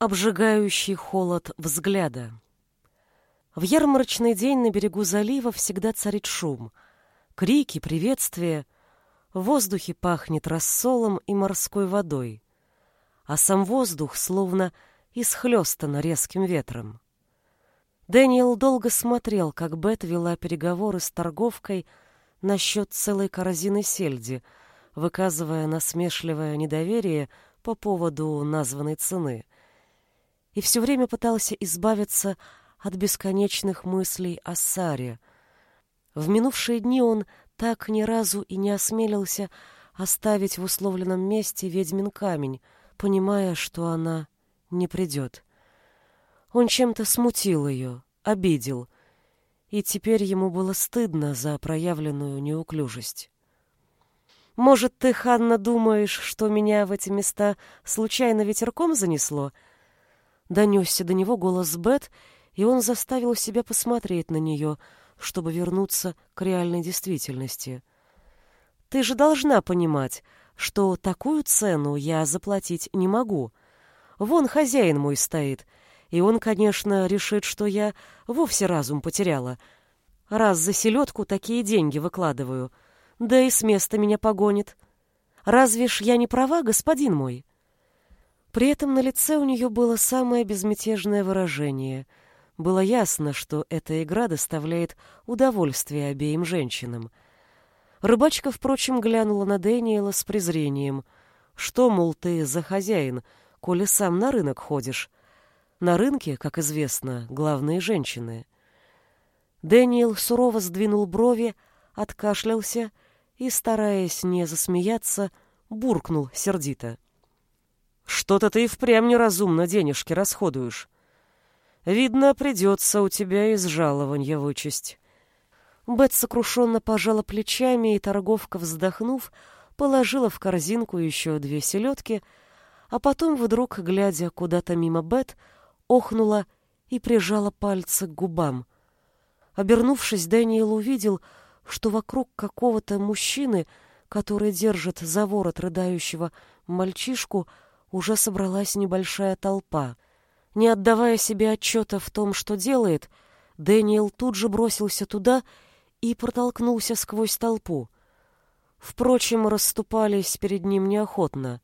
Обжигающий холод взгляда. В ярмарочный день на берегу залива всегда царит шум. Крики, приветствия. В воздухе пахнет рассолом и морской водой. А сам воздух словно исхлёстан резким ветром. Дэниел долго смотрел, как Бет вела переговоры с торговкой насчет целой корзины сельди, выказывая насмешливое недоверие по поводу названной цены — и все время пытался избавиться от бесконечных мыслей о Саре. В минувшие дни он так ни разу и не осмелился оставить в условленном месте ведьмин камень, понимая, что она не придет. Он чем-то смутил ее, обидел, и теперь ему было стыдно за проявленную неуклюжесть. «Может, ты, Ханна, думаешь, что меня в эти места случайно ветерком занесло?» Донесся до него голос Бет, и он заставил себя посмотреть на нее, чтобы вернуться к реальной действительности. «Ты же должна понимать, что такую цену я заплатить не могу. Вон хозяин мой стоит, и он, конечно, решит, что я вовсе разум потеряла. Раз за селедку такие деньги выкладываю, да и с места меня погонит. Разве ж я не права, господин мой?» При этом на лице у нее было самое безмятежное выражение. Было ясно, что эта игра доставляет удовольствие обеим женщинам. Рыбачка, впрочем, глянула на Дэниела с презрением. «Что, мол, ты за хозяин, коли сам на рынок ходишь?» На рынке, как известно, главные женщины. Дэниел сурово сдвинул брови, откашлялся и, стараясь не засмеяться, буркнул сердито. Что-то ты и впрямь неразумно денежки расходуешь. Видно, придется у тебя из жалования вычесть. Бет сокрушенно пожала плечами, и торговка, вздохнув, положила в корзинку еще две селедки, а потом, вдруг, глядя куда-то мимо Бет, охнула и прижала пальцы к губам. Обернувшись, Дэниел увидел, что вокруг какого-то мужчины, который держит за ворот рыдающего мальчишку, уже собралась небольшая толпа. Не отдавая себе отчета в том, что делает, Дэниел тут же бросился туда и протолкнулся сквозь толпу. Впрочем, расступались перед ним неохотно.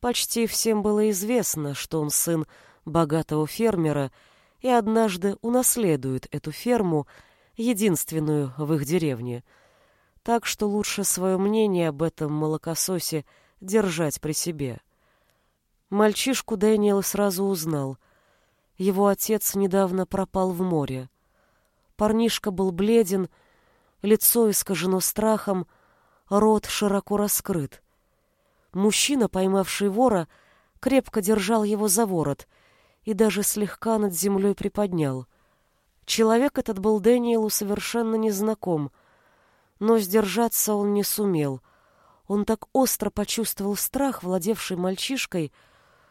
Почти всем было известно, что он сын богатого фермера и однажды унаследует эту ферму, единственную в их деревне. Так что лучше свое мнение об этом молокососе держать при себе. Мальчишку Дэниел сразу узнал. Его отец недавно пропал в море. Парнишка был бледен, лицо искажено страхом, рот широко раскрыт. Мужчина, поймавший вора, крепко держал его за ворот и даже слегка над землей приподнял. Человек этот был Дэниелу совершенно незнаком, но сдержаться он не сумел. Он так остро почувствовал страх, владевший мальчишкой,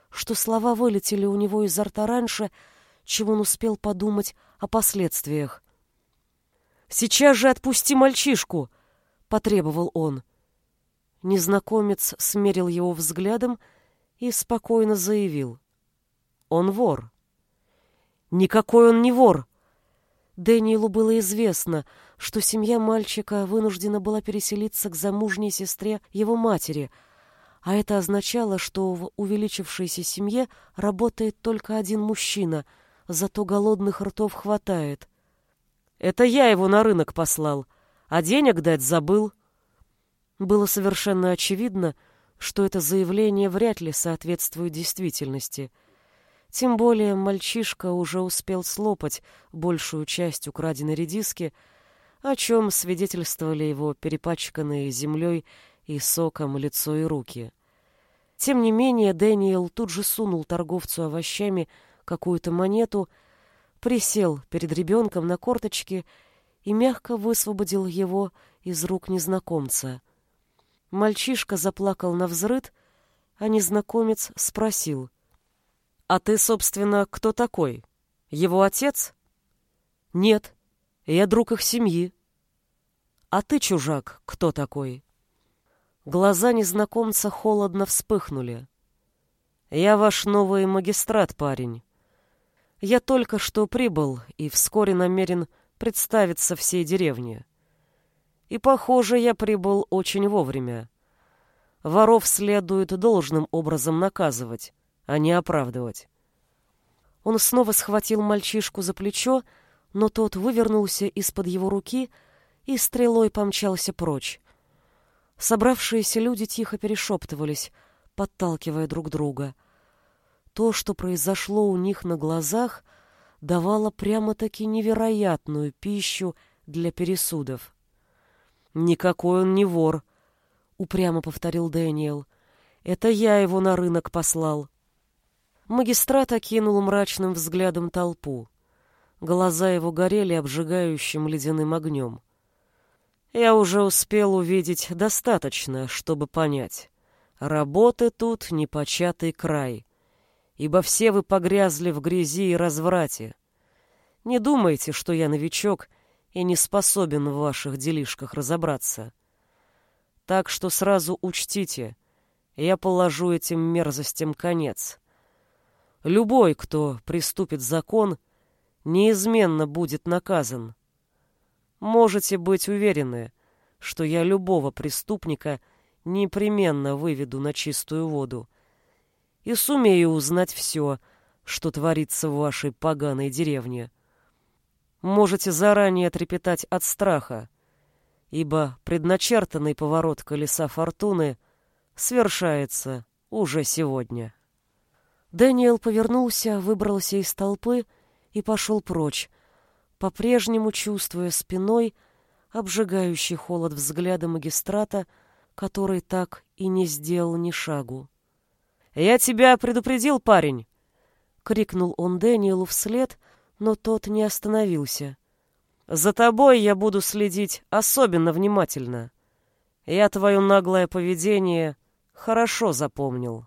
что слова вылетели у него изо рта раньше, чем он успел подумать о последствиях. «Сейчас же отпусти мальчишку!» — потребовал он. Незнакомец смерил его взглядом и спокойно заявил. «Он вор». «Никакой он не вор!» Дэниелу было известно, что семья мальчика вынуждена была переселиться к замужней сестре его матери — а это означало, что в увеличившейся семье работает только один мужчина, зато голодных ртов хватает. Это я его на рынок послал, а денег дать забыл. Было совершенно очевидно, что это заявление вряд ли соответствует действительности. Тем более мальчишка уже успел слопать большую часть украденной редиски, о чем свидетельствовали его перепачканные землей и соком лицо и руки. Тем не менее, Дэниел тут же сунул торговцу овощами какую-то монету, присел перед ребенком на корточки и мягко высвободил его из рук незнакомца. Мальчишка заплакал на взрыд, а незнакомец спросил. «А ты, собственно, кто такой? Его отец?» «Нет, я друг их семьи». «А ты, чужак, кто такой?» Глаза незнакомца холодно вспыхнули. Я ваш новый магистрат, парень. Я только что прибыл и вскоре намерен представиться всей деревне. И, похоже, я прибыл очень вовремя. Воров следует должным образом наказывать, а не оправдывать. Он снова схватил мальчишку за плечо, но тот вывернулся из-под его руки и стрелой помчался прочь. Собравшиеся люди тихо перешептывались, подталкивая друг друга. То, что произошло у них на глазах, давало прямо-таки невероятную пищу для пересудов. «Никакой он не вор», — упрямо повторил Дэниел. «Это я его на рынок послал». Магистрат окинул мрачным взглядом толпу. Глаза его горели обжигающим ледяным огнем. Я уже успел увидеть достаточно, чтобы понять. Работы тут непочатый край, ибо все вы погрязли в грязи и разврате. Не думайте, что я новичок и не способен в ваших делишках разобраться. Так что сразу учтите, я положу этим мерзостям конец. Любой, кто приступит закон, неизменно будет наказан. Можете быть уверены, что я любого преступника непременно выведу на чистую воду и сумею узнать все, что творится в вашей поганой деревне. Можете заранее трепетать от страха, ибо предначертанный поворот колеса фортуны свершается уже сегодня. Дэниел повернулся, выбрался из толпы и пошел прочь, по-прежнему чувствуя спиной обжигающий холод взгляда магистрата, который так и не сделал ни шагу. «Я тебя предупредил, парень!» — крикнул он Дэниелу вслед, но тот не остановился. «За тобой я буду следить особенно внимательно. Я твое наглое поведение хорошо запомнил».